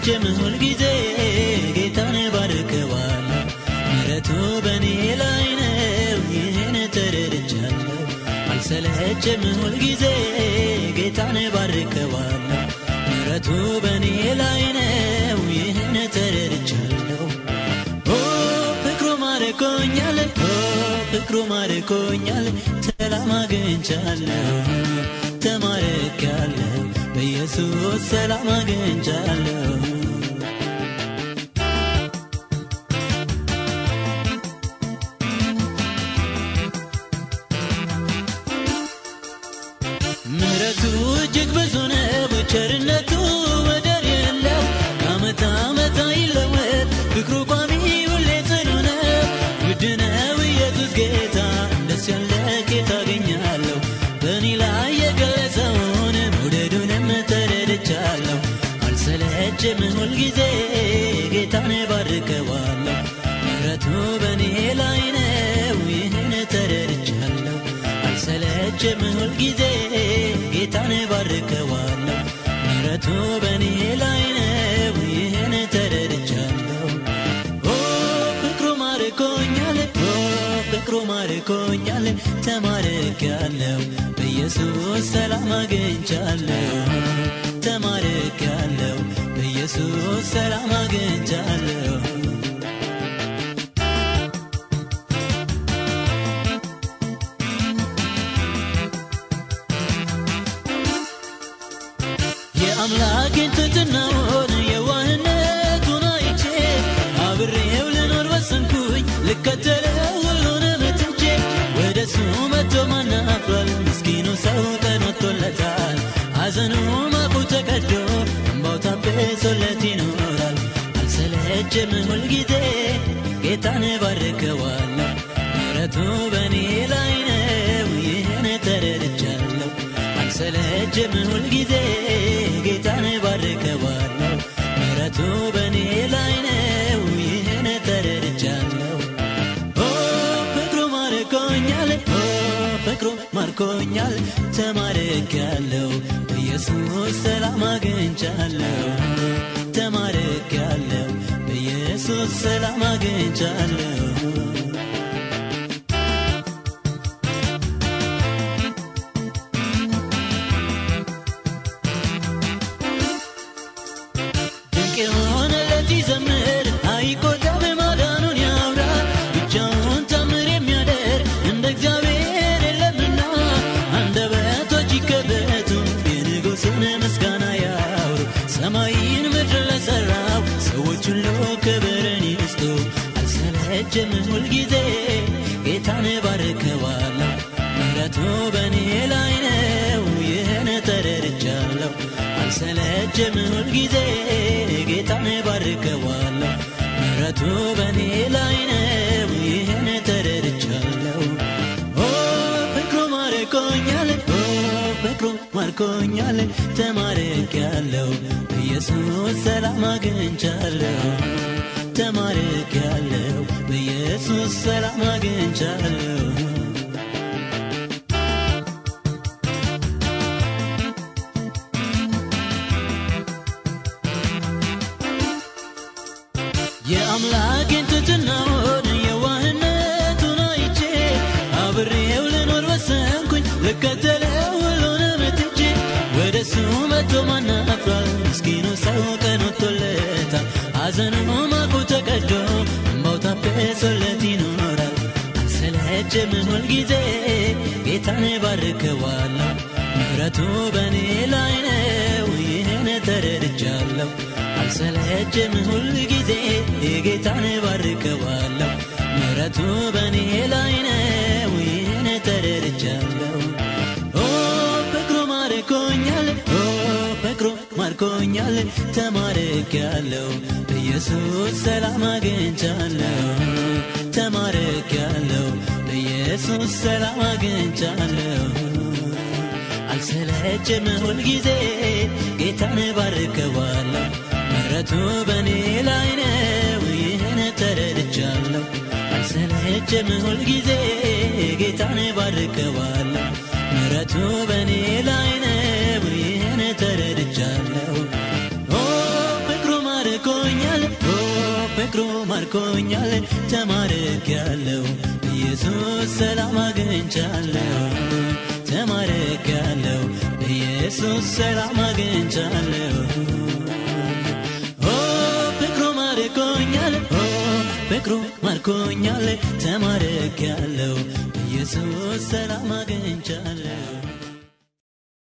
አልሰለችም ሁልጊዜ ጌታን ባርከዋለሁ። ምሕረቱ በእኔ ላይ ነው ይህን ተረድቻለሁ። አልሰለችም ሁልጊዜ ጌታን ባርከዋለሁ። ምሕረቱ በእኔ ላይ ነው ይህን ተረድቻለሁ። ኦ ፍቅሩ ማርኮኛል ፍቅሩ ማርኮኛል ሰላም አግኝቻለሁ። ተማርኬያለሁ በኢየሱስ ሰላም አግኝቻለሁ ምሕረቱ እጅግ ብዙ ነው ቸርነቱ አልሰለችም ሁልጊዜ ጌታን ባርከዋለሁ ምሕረቱ በእኔ ላይ ነው ይህን ተረድቻለሁ። አልሰለችም ሁልጊዜ ጌታን ባርከዋለሁ ምሕረቱ በእኔ ላይ ነው ይህን ተረድቻለሁ። ኦ ፍቅሩ ማርኮኛል ኦ ፍቅሩ ማርኮኛል ተማርኬያለሁ። በኢየሱስ ሰላም አግኝቻለሁ ተማርኬያለሁ በኢየሱስ ሰላም አግኝቻለሁ የአምላኬን ትሕትናውን የዋህነቱን አይቼ አብሬው ልኖር ወሰንኩኝ ልከተለው ሁሉንም ትቼ ወደ እሱ መጥቶ ማን አፍሯል ምስኪኑ ሰው ቀን ወጥቶለታል ሐዘኑ ማቁ ተቀዶ ታብሶለት ይኖራል። አልሰለችም ሁልጊዜ ጌታን ባርከዋለሁ። ምሕረቱ በእኔ ላይ ነው ይህን ተረድቻለሁ። አልሰለችም ሁልጊዜ ጌታን ባርከዋለሁ። ምሕረቱ በእኔ ላይ ነው ይህን ተረድቻለሁ። ኦ ፍቅሩ ማርኮኛል ኦ ፍቅሩ ማርኮኛል ተማርኬያለሁ በኢየሱስ ሰላም አግኝቻለሁ ተማርኬያለሁ። በኢየሱስ ሰላም አግኝቻለሁ ምሕረቱ በእኔ ላይ ነው ይህን ተረድቻለሁ። ኦ ፍቅሩ ማርኮኛል ኦ ፍቅሩ ማርኮኛል ተማርኬያለሁ። በኢየሱስ ሰላም አግኝቻለሁ ተማርኬያለሁ። በኢየሱስ ሰላም አግኝቻለሁ የአምላኬን ትሕትናውን የዋህነቱን አይቼ አብሬው ልኖር ወሰንኩኝ ልከተለው ሁሉንም ትቼ ወደ ምስኪኑ ሰው ቀን ወጥቶለታል። ሐዘኑ ማቁ ተቀዶ እምባው ታብሶለት ይኖራል። አልሰለችም ሁልጊዜ ጌታን ባርከዋለሁ። ምሕረቱ በእኔ ላይ ነው ይህን ተረድቻለሁ አልሰለችም ሁልጊዜ። ጌታን ባርከዋለሁ ምሕረቱ በእኔ ላይ ነው። ይህን ተረድቻለሁ። ኦ ፍቅሩ ማርኮኛል። ኦ ፍቅሩ ማርኮኛል። ተማርኬያለሁ። በኢየሱስ ሰላም አግኝቻለሁ። ተማርኬያለሁ። በኢየሱስ ሰላም አግኝቻለሁ። አልሰለችም ሁልጊዜ። ጌታን ባርከዋለሁ ምሕረቱ በእኔ ላይ ነው ይህን ተረድቻለሁ። አልሰለችም ሁልጊዜ ጌታን ባርከዋለሁ። ምሕረቱ በእኔ ላይ ነው ይህን ተረድቻለሁ። ኦ ፍቅሩ ማርኮኛል ተማርክ ያለው ኢየሱስ ሰላም አግኝቻለሁ ተማርክ ያለው ኢየሱስ ሰላም አግኝቻለሁ ፍቅሩ ማርኮኛል ተማርክ ያለው ኢየሱስ ሰላም አግኝቻለሁ